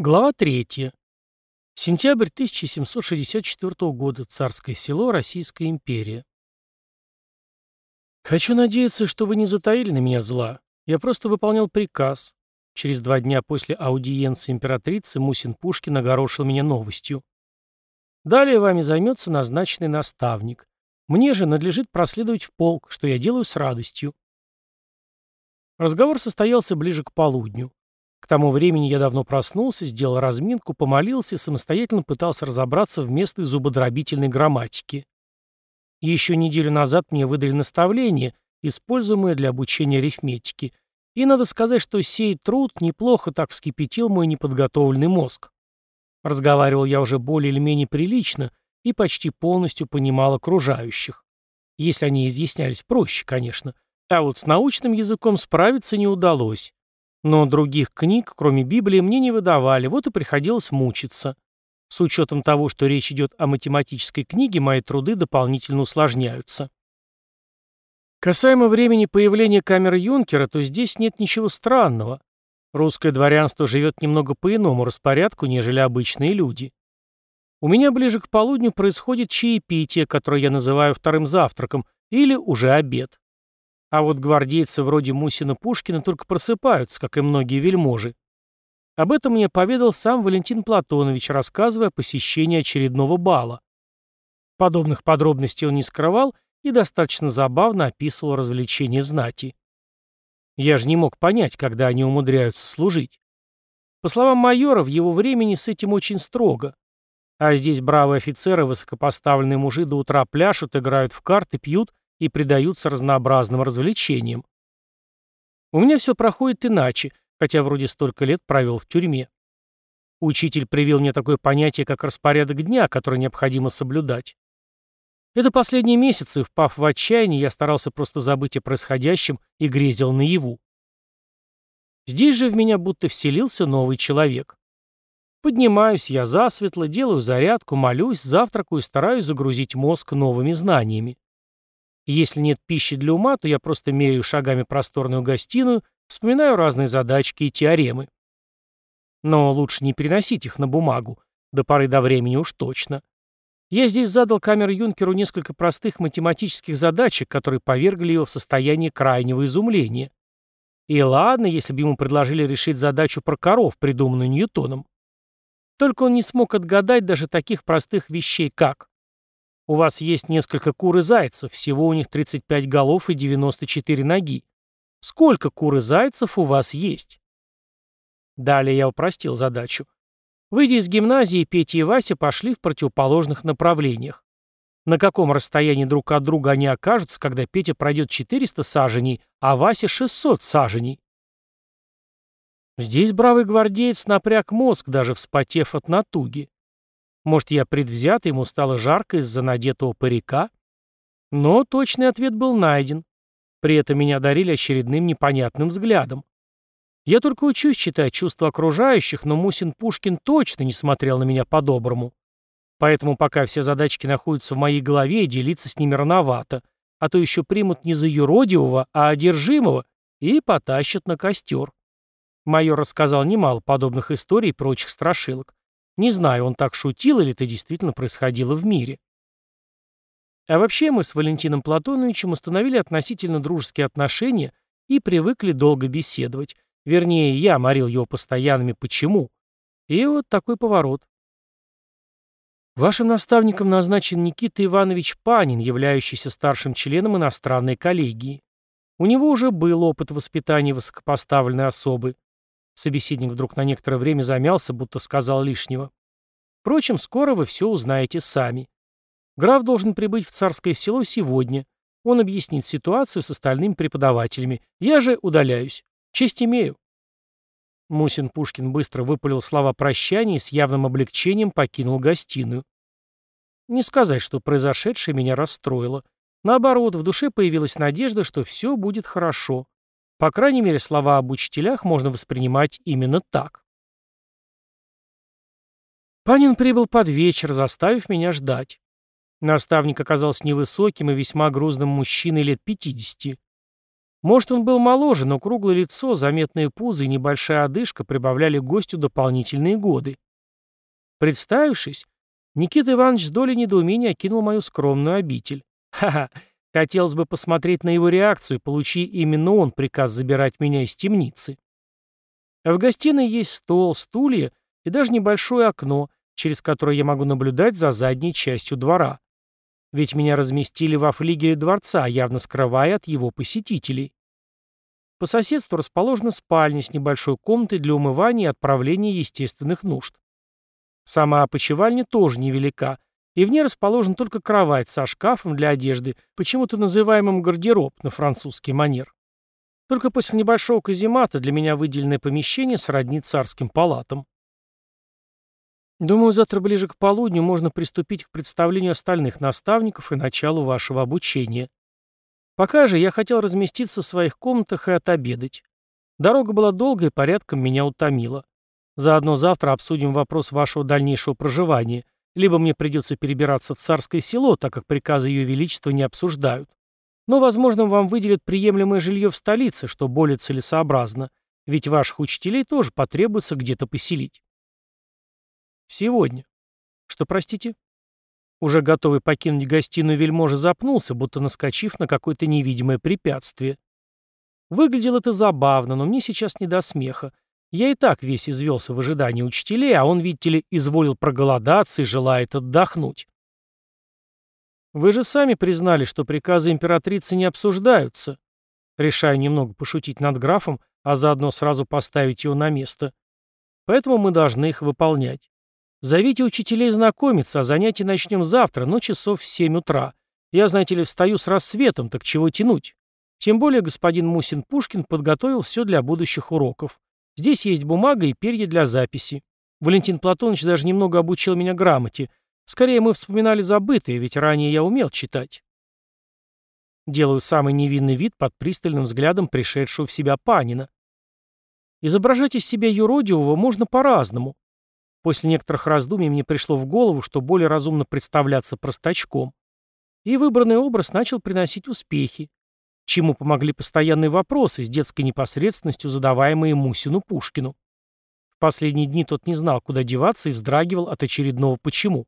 Глава 3. Сентябрь 1764 года. Царское село. Российская империя. Хочу надеяться, что вы не затаили на меня зла. Я просто выполнял приказ. Через два дня после аудиенции императрицы Мусин Пушкин огорошил меня новостью. Далее вами займется назначенный наставник. Мне же надлежит проследовать в полк, что я делаю с радостью. Разговор состоялся ближе к полудню. К тому времени я давно проснулся, сделал разминку, помолился и самостоятельно пытался разобраться в местной зубодробительной грамматике. Еще неделю назад мне выдали наставление, используемое для обучения арифметики, и надо сказать, что сей труд неплохо так вскипятил мой неподготовленный мозг. Разговаривал я уже более или менее прилично и почти полностью понимал окружающих. Если они изъяснялись проще, конечно. А вот с научным языком справиться не удалось. Но других книг, кроме Библии, мне не выдавали, вот и приходилось мучиться. С учетом того, что речь идет о математической книге, мои труды дополнительно усложняются. Касаемо времени появления камеры Юнкера, то здесь нет ничего странного. Русское дворянство живет немного по иному распорядку, нежели обычные люди. У меня ближе к полудню происходит чаепитие, которое я называю вторым завтраком, или уже обед. А вот гвардейцы вроде Мусина-Пушкина только просыпаются, как и многие вельможи. Об этом мне поведал сам Валентин Платонович, рассказывая о посещении очередного бала. Подобных подробностей он не скрывал и достаточно забавно описывал развлечения знати. Я же не мог понять, когда они умудряются служить. По словам майора, в его времени с этим очень строго. А здесь бравые офицеры, высокопоставленные мужи до утра пляшут, играют в карты, пьют и предаются разнообразным развлечениям. У меня все проходит иначе, хотя вроде столько лет провел в тюрьме. Учитель привил мне такое понятие, как распорядок дня, который необходимо соблюдать. Это последние месяцы, впав в отчаяние, я старался просто забыть о происходящем и грезил наяву. Здесь же в меня будто вселился новый человек. Поднимаюсь я засветло, делаю зарядку, молюсь, завтракаю и стараюсь загрузить мозг новыми знаниями. Если нет пищи для ума, то я просто меряю шагами просторную гостиную, вспоминаю разные задачки и теоремы. Но лучше не переносить их на бумагу, до поры до времени уж точно. Я здесь задал камер-юнкеру несколько простых математических задачек, которые повергли его в состояние крайнего изумления. И ладно, если бы ему предложили решить задачу про коров, придуманную Ньютоном. Только он не смог отгадать даже таких простых вещей, как у вас есть несколько кур и зайцев, всего у них 35 голов и 94 ноги. Сколько кур и зайцев у вас есть? Далее я упростил задачу. Выйдя из гимназии, Петя и Вася пошли в противоположных направлениях. На каком расстоянии друг от друга они окажутся, когда Петя пройдет 400 саженей, а Вася 600 саженей? Здесь бравый гвардеец напряг мозг, даже вспотев от натуги. Может, я предвзят, ему стало жарко из-за надетого парика? Но точный ответ был найден. При этом меня дарили очередным непонятным взглядом. Я только учусь читать чувства окружающих, но Мусин Пушкин точно не смотрел на меня по-доброму. Поэтому пока все задачки находятся в моей голове, делиться с ними рановато, а то еще примут не за юродивого, а одержимого и потащат на костер. Майор рассказал немало подобных историй и прочих страшилок. Не знаю, он так шутил или это действительно происходило в мире. А вообще мы с Валентином Платоновичем установили относительно дружеские отношения и привыкли долго беседовать. Вернее, я морил его постоянными «почему?». И вот такой поворот. Вашим наставником назначен Никита Иванович Панин, являющийся старшим членом иностранной коллегии. У него уже был опыт воспитания высокопоставленной особы. Собеседник вдруг на некоторое время замялся, будто сказал лишнего. Впрочем, скоро вы все узнаете сами. Граф должен прибыть в царское село сегодня. Он объяснит ситуацию с остальными преподавателями. Я же удаляюсь. Честь имею. Мусин Пушкин быстро выпалил слова прощания и с явным облегчением покинул гостиную. Не сказать, что произошедшее меня расстроило. Наоборот, в душе появилась надежда, что все будет хорошо. По крайней мере, слова об учителях можно воспринимать именно так. Панин прибыл под вечер, заставив меня ждать. Наставник оказался невысоким и весьма грузным мужчиной лет 50. Может, он был моложе, но круглое лицо, заметные пузы и небольшая одышка прибавляли гостю дополнительные годы. Представившись, Никита Иванович с долей недоумения окинул мою скромную обитель. Ха-ха, хотелось бы посмотреть на его реакцию, получи именно он приказ забирать меня из темницы. В гостиной есть стол, стулья и даже небольшое окно, через которое я могу наблюдать за задней частью двора. Ведь меня разместили во флигеле дворца, явно скрывая от его посетителей. По соседству расположена спальня с небольшой комнатой для умывания и отправления естественных нужд. Сама опочивальня тоже невелика, и в ней расположена только кровать со шкафом для одежды, почему-то называемым гардероб на французский манер. Только после небольшого каземата для меня выделенное помещение сродни царским палатам. Думаю, завтра ближе к полудню можно приступить к представлению остальных наставников и началу вашего обучения. Пока же я хотел разместиться в своих комнатах и отобедать. Дорога была долгая и порядком меня утомила. Заодно завтра обсудим вопрос вашего дальнейшего проживания. Либо мне придется перебираться в царское село, так как приказы ее величества не обсуждают. Но, возможно, вам выделят приемлемое жилье в столице, что более целесообразно, ведь ваших учителей тоже потребуется где-то поселить. Сегодня. Что, простите? Уже готовый покинуть гостиную вельможа запнулся, будто наскочив на какое-то невидимое препятствие. Выглядело это забавно, но мне сейчас не до смеха. Я и так весь извелся в ожидании учителей, а он, видите ли, изволил проголодаться и желает отдохнуть. Вы же сами признали, что приказы императрицы не обсуждаются. Решаю немного пошутить над графом, а заодно сразу поставить его на место. Поэтому мы должны их выполнять. Зовите учителей знакомиться, а занятия начнем завтра, но часов в семь утра. Я, знаете ли, встаю с рассветом, так чего тянуть? Тем более господин Мусин-Пушкин подготовил все для будущих уроков. Здесь есть бумага и перья для записи. Валентин Платонович даже немного обучил меня грамоте. Скорее, мы вспоминали забытые, ведь ранее я умел читать. Делаю самый невинный вид под пристальным взглядом пришедшего в себя Панина. Изображать из себя юродивого можно по-разному. После некоторых раздумий мне пришло в голову, что более разумно представляться простачком. И выбранный образ начал приносить успехи, чему помогли постоянные вопросы с детской непосредственностью, задаваемые Мусину Пушкину. В последние дни тот не знал, куда деваться и вздрагивал от очередного «почему».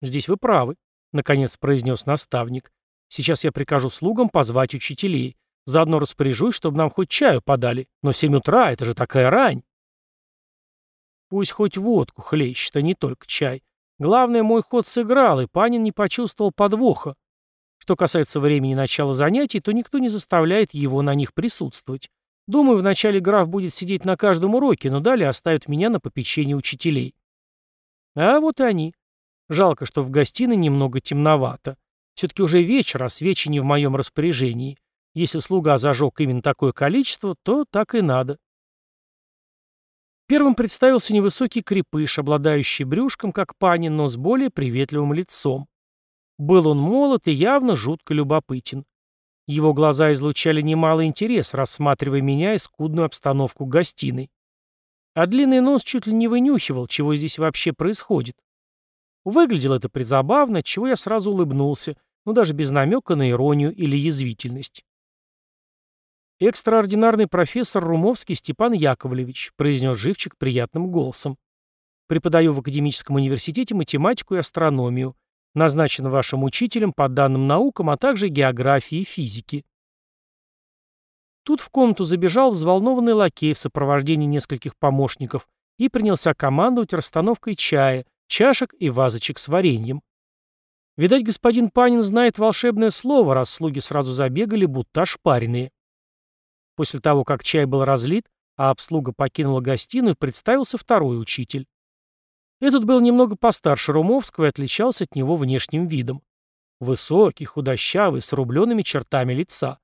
«Здесь вы правы», — наконец произнес наставник. «Сейчас я прикажу слугам позвать учителей. Заодно распоряжусь, чтобы нам хоть чаю подали. Но семь утра — это же такая рань!» Пусть хоть водку хлещет, а не только чай. Главное, мой ход сыграл, и Панин не почувствовал подвоха. Что касается времени начала занятий, то никто не заставляет его на них присутствовать. Думаю, вначале граф будет сидеть на каждом уроке, но далее оставит меня на попечение учителей. А вот и они. Жалко, что в гостиной немного темновато. Все-таки уже вечер, а свечи не в моем распоряжении. Если слуга зажег именно такое количество, то так и надо. Первым представился невысокий крепыш, обладающий брюшком, как панин, но с более приветливым лицом. Был он молод и явно жутко любопытен. Его глаза излучали немалый интерес, рассматривая меня и скудную обстановку гостиной. А длинный нос чуть ли не вынюхивал, чего здесь вообще происходит. Выглядело это призабавно, чего я сразу улыбнулся, но даже без намека на иронию или язвительность. «Экстраординарный профессор Румовский Степан Яковлевич», произнес живчик приятным голосом. «Преподаю в Академическом университете математику и астрономию. Назначен вашим учителем по данным наукам, а также географии и физики». Тут в комнату забежал взволнованный лакей в сопровождении нескольких помощников и принялся командовать расстановкой чая, чашек и вазочек с вареньем. Видать, господин Панин знает волшебное слово, раз слуги сразу забегали, будто ошпаренные. После того, как чай был разлит, а обслуга покинула гостиную, представился второй учитель. Этот был немного постарше Румовского и отличался от него внешним видом. Высокий, худощавый, с рубленными чертами лица.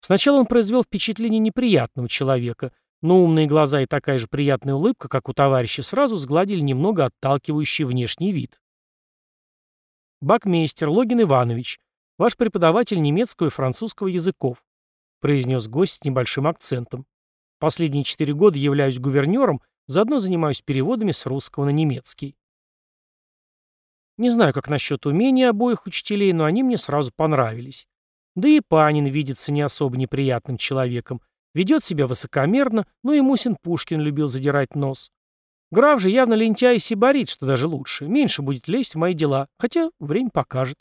Сначала он произвел впечатление неприятного человека, но умные глаза и такая же приятная улыбка, как у товарища, сразу сгладили немного отталкивающий внешний вид. Бакмейстер Логин Иванович, ваш преподаватель немецкого и французского языков. — произнес гость с небольшим акцентом. «Последние четыре года являюсь гувернером, заодно занимаюсь переводами с русского на немецкий». Не знаю, как насчет умения обоих учителей, но они мне сразу понравились. Да и Панин видится не особо неприятным человеком. Ведет себя высокомерно, но и Мусин Пушкин любил задирать нос. Граф же явно лентяй и сибарит, что даже лучше. Меньше будет лезть в мои дела, хотя время покажет.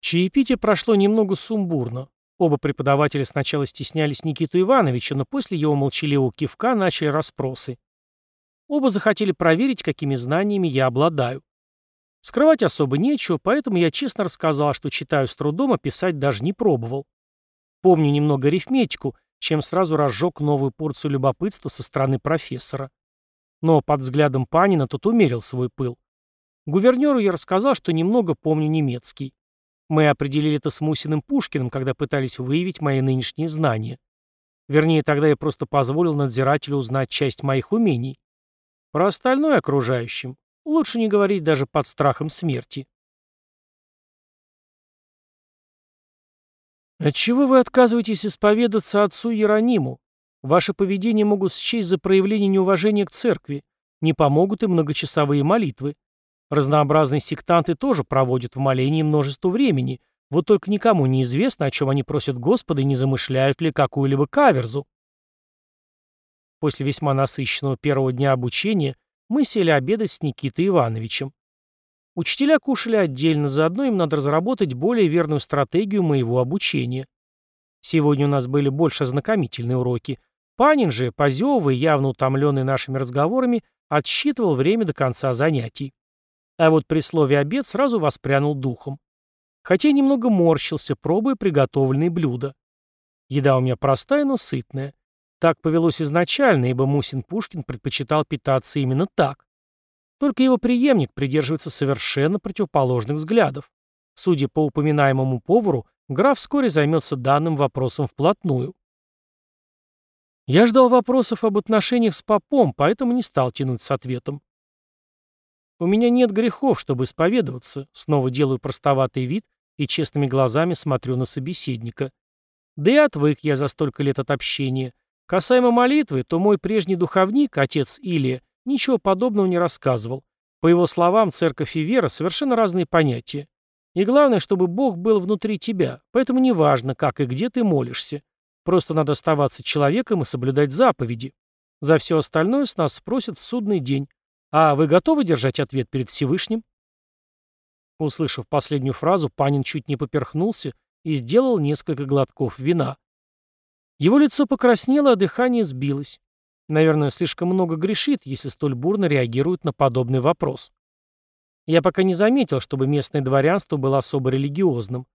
Чаепитие прошло немного сумбурно. Оба преподавателя сначала стеснялись Никиту Ивановича, но после его молчаливого кивка начали расспросы. Оба захотели проверить, какими знаниями я обладаю. Скрывать особо нечего, поэтому я честно рассказал, что читаю с трудом, а писать даже не пробовал. Помню немного арифметику, чем сразу разжег новую порцию любопытства со стороны профессора. Но под взглядом Панина тот умерил свой пыл. Гувернеру я рассказал, что немного помню немецкий. Мы определили это с Мусиным Пушкиным, когда пытались выявить мои нынешние знания. Вернее, тогда я просто позволил надзирателю узнать часть моих умений. Про остальное окружающим лучше не говорить даже под страхом смерти. Отчего вы отказываетесь исповедаться отцу Иерониму? Ваше поведение могут счесть за проявление неуважения к церкви. Не помогут и многочасовые молитвы. Разнообразные сектанты тоже проводят в молении множество времени, вот только никому не известно, о чем они просят Господа и не замышляют ли какую-либо каверзу. После весьма насыщенного первого дня обучения мы сели обедать с Никитой Ивановичем. Учителя кушали отдельно, заодно им надо разработать более верную стратегию моего обучения. Сегодня у нас были больше ознакомительные уроки, Панин же, позевывая, явно утомленный нашими разговорами, отсчитывал время до конца занятий. А вот при слове «обед» сразу воспрянул духом. Хотя немного морщился, пробуя приготовленные блюда. Еда у меня простая, но сытная. Так повелось изначально, ибо Мусин Пушкин предпочитал питаться именно так. Только его преемник придерживается совершенно противоположных взглядов. Судя по упоминаемому повару, граф вскоре займется данным вопросом вплотную. Я ждал вопросов об отношениях с попом, поэтому не стал тянуть с ответом. У меня нет грехов, чтобы исповедоваться, снова делаю простоватый вид и честными глазами смотрю на собеседника. Да и отвык я за столько лет от общения. Касаемо молитвы, то мой прежний духовник, отец Илия, ничего подобного не рассказывал. По его словам, церковь и вера — совершенно разные понятия. И главное, чтобы Бог был внутри тебя, поэтому неважно, как и где ты молишься. Просто надо оставаться человеком и соблюдать заповеди. За все остальное с нас спросят в судный день. А вы готовы держать ответ перед Всевышним? Услышав последнюю фразу, Панин чуть не поперхнулся и сделал несколько глотков вина. Его лицо покраснело, а дыхание сбилось. Наверное, слишком много грешит, если столь бурно реагирует на подобный вопрос. Я пока не заметил, чтобы местное дворянство было особо религиозным.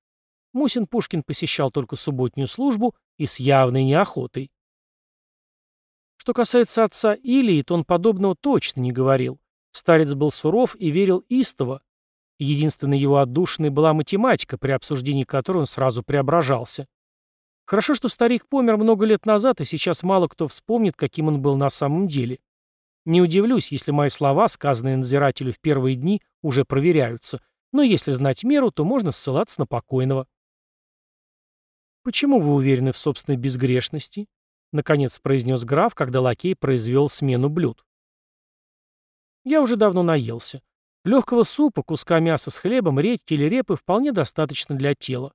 Мусин Пушкин посещал только субботнюю службу и с явной неохотой. Что касается отца Илии, то он подобного точно не говорил. Старец был суров и верил истово. Единственной его отдушиной была математика, при обсуждении которой он сразу преображался. Хорошо, что старик помер много лет назад, и сейчас мало кто вспомнит, каким он был на самом деле. Не удивлюсь, если мои слова, сказанные надзирателю в первые дни, уже проверяются, но если знать меру, то можно ссылаться на покойного. «Почему вы уверены в собственной безгрешности?» — наконец произнес граф, когда лакей произвел смену блюд. «Я уже давно наелся. Легкого супа, куска мяса с хлебом, редьки или репы вполне достаточно для тела.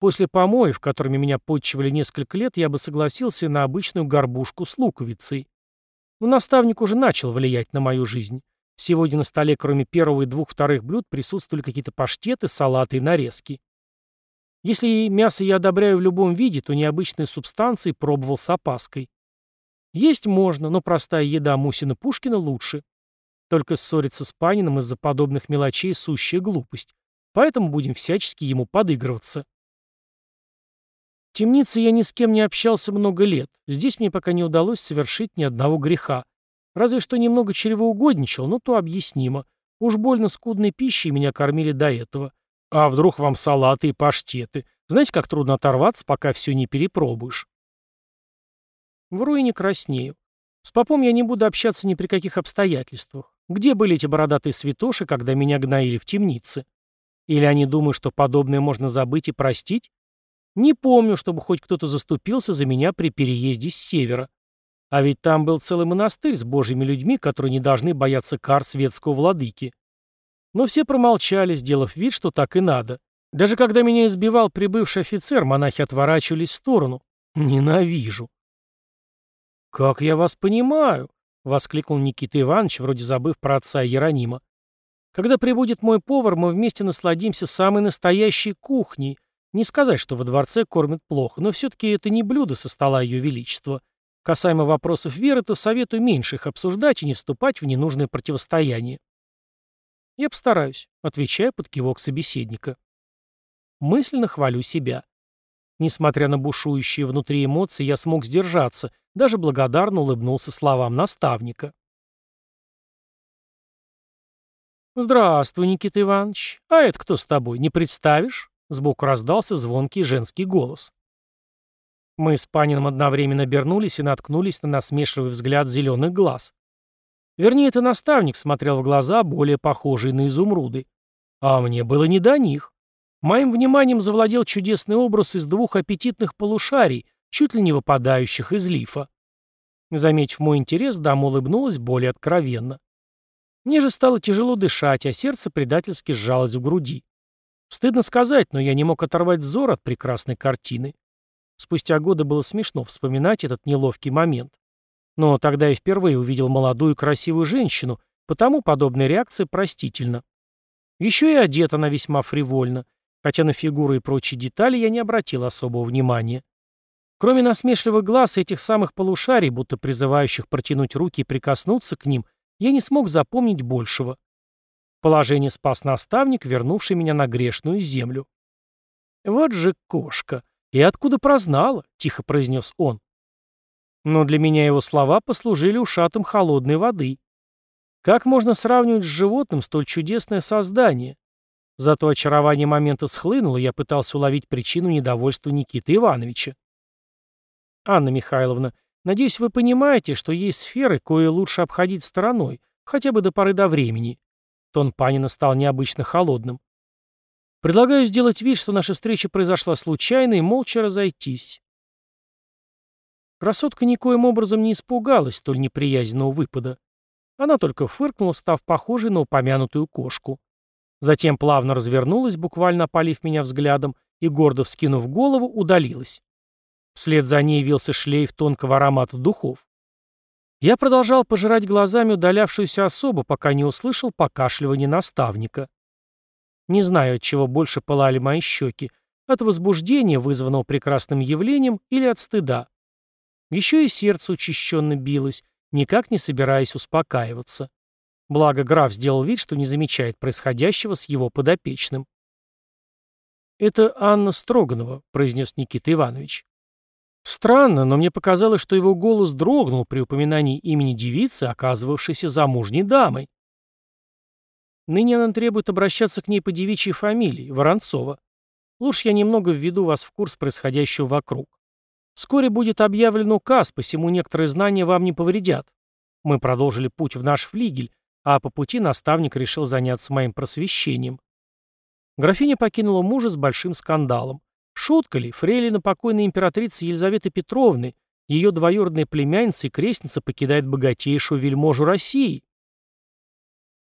После помоев, которыми меня подчивали несколько лет, я бы согласился на обычную горбушку с луковицей. Но наставник уже начал влиять на мою жизнь. Сегодня на столе, кроме первого и двух вторых блюд, присутствовали какие-то паштеты, салаты и нарезки. Если мясо я одобряю в любом виде, то необычные субстанции пробовал с опаской. Есть можно, но простая еда Мусина Пушкина лучше. Только ссориться с Паниным из-за подобных мелочей – сущая глупость. Поэтому будем всячески ему подыгрываться. В темнице я ни с кем не общался много лет. Здесь мне пока не удалось совершить ни одного греха. Разве что немного чревоугодничал, но то объяснимо. Уж больно скудной пищей меня кормили до этого. А вдруг вам салаты и паштеты? Знаете, как трудно оторваться, пока все не перепробуешь? Вру и не краснею. С попом я не буду общаться ни при каких обстоятельствах. Где были эти бородатые святоши, когда меня гноили в темнице? Или они думают, что подобное можно забыть и простить? Не помню, чтобы хоть кто-то заступился за меня при переезде с севера. А ведь там был целый монастырь с божьими людьми, которые не должны бояться кар светского владыки. Но все промолчали, сделав вид, что так и надо. Даже когда меня избивал прибывший офицер, монахи отворачивались в сторону. Ненавижу. «Как я вас понимаю?» — воскликнул Никита Иванович, вроде забыв про отца Иеронима. «Когда прибудет мой повар, мы вместе насладимся самой настоящей кухней. Не сказать, что во дворце кормят плохо, но все-таки это не блюдо со стола Ее Величества. Касаемо вопросов веры, то советую меньше их обсуждать и не вступать в ненужное противостояние». «Я постараюсь», — отвечая под кивок собеседника. Мысленно хвалю себя. Несмотря на бушующие внутри эмоции, я смог сдержаться, даже благодарно улыбнулся словам наставника. «Здравствуй, Никита Иванович. А это кто с тобой, не представишь?» Сбоку раздался звонкий женский голос. Мы с Панином одновременно обернулись и наткнулись на насмешливый взгляд зеленых глаз. Вернее, это наставник смотрел в глаза, более похожие на изумруды. А мне было не до них. Моим вниманием завладел чудесный образ из двух аппетитных полушарий, чуть ли не выпадающих из лифа. Заметив мой интерес, дама улыбнулась более откровенно. Мне же стало тяжело дышать, а сердце предательски сжалось в груди. Стыдно сказать, но я не мог оторвать взор от прекрасной картины. Спустя годы было смешно вспоминать этот неловкий момент. Но тогда я впервые увидел молодую красивую женщину, потому подобная реакция простительна. Еще и одета она весьма фривольно, хотя на фигуру и прочие детали я не обратил особого внимания. Кроме насмешливых глаз этих самых полушарий, будто призывающих протянуть руки и прикоснуться к ним, я не смог запомнить большего. Положение спас наставник, вернувший меня на грешную землю. «Вот же кошка! И откуда прознала?» — тихо произнес он. Но для меня его слова послужили ушатом холодной воды. Как можно сравнивать с животным столь чудесное создание? Зато очарование момента схлынуло, я пытался уловить причину недовольства Никиты Ивановича. «Анна Михайловна, надеюсь, вы понимаете, что есть сферы, кое лучше обходить стороной, хотя бы до поры до времени». Тон Панина стал необычно холодным. «Предлагаю сделать вид, что наша встреча произошла случайно, и молча разойтись». Красотка никоим образом не испугалась столь неприязненного выпада. Она только фыркнула, став похожей на упомянутую кошку. Затем плавно развернулась, буквально опалив меня взглядом, и, гордо вскинув голову, удалилась. Вслед за ней явился шлейф тонкого аромата духов. Я продолжал пожирать глазами удалявшуюся особу, пока не услышал покашливание наставника. Не знаю, от чего больше пылали мои щеки, от возбуждения, вызванного прекрасным явлением, или от стыда. Еще и сердце учащенно билось, никак не собираясь успокаиваться. Благо граф сделал вид, что не замечает происходящего с его подопечным. «Это Анна Строганова», — произнес Никита Иванович. Странно, но мне показалось, что его голос дрогнул при упоминании имени девицы, оказывавшейся замужней дамой. Ныне она требует обращаться к ней по девичьей фамилии, Воронцова. Лучше я немного введу вас в курс происходящего вокруг. Вскоре будет объявлен указ, посему некоторые знания вам не повредят. Мы продолжили путь в наш флигель, а по пути наставник решил заняться моим просвещением. Графиня покинула мужа с большим скандалом. Шутка ли, фрейлина покойной императрицы Елизаветы Петровны, ее двоюродная племянница и крестница покидает богатейшую вельможу России.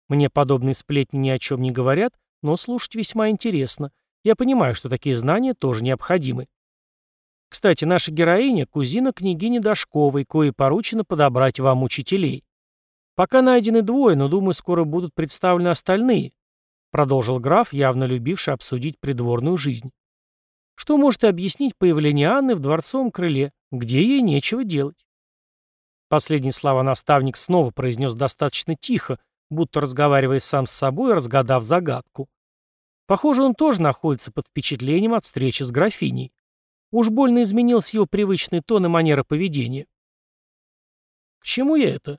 Мне подобные сплетни ни о чем не говорят, но слушать весьма интересно. Я понимаю, что такие знания тоже необходимы. Кстати, наша героиня – кузина княгини Дашковой, кое поручено подобрать вам учителей. «Пока найдены двое, но, думаю, скоро будут представлены остальные», продолжил граф, явно любивший обсудить придворную жизнь. Что может объяснить появление Анны в дворцовом крыле, где ей нечего делать? Последние слова наставник снова произнес достаточно тихо, будто разговаривая сам с собой, разгадав загадку. Похоже, он тоже находится под впечатлением от встречи с графиней. Уж больно изменился его привычный тон и манера поведения. К чему я это?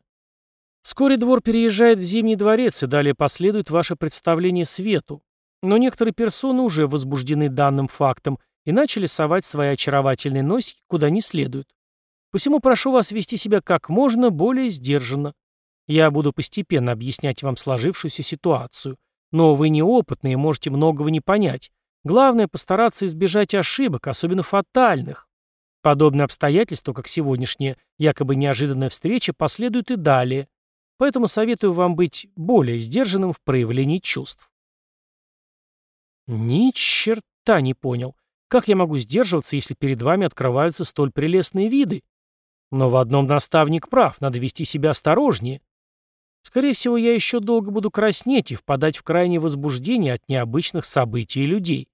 Вскоре двор переезжает в Зимний дворец, и далее последует ваше представление свету. Но некоторые персоны уже возбуждены данным фактом и начали совать свои очаровательные носики куда не следует. Посему прошу вас вести себя как можно более сдержанно. Я буду постепенно объяснять вам сложившуюся ситуацию. Но вы неопытные, можете многого не понять. Главное постараться избежать ошибок, особенно фатальных. Подобные обстоятельства, как сегодняшняя якобы неожиданная встреча, последуют и далее. Поэтому советую вам быть более сдержанным в проявлении чувств. Ни черта не понял. Как я могу сдерживаться, если перед вами открываются столь прелестные виды? Но в одном наставник прав, надо вести себя осторожнее. Скорее всего, я еще долго буду краснеть и впадать в крайнее возбуждение от необычных событий и людей.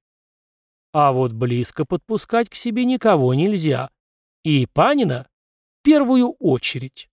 А вот близко подпускать к себе никого нельзя. И Панина в первую очередь.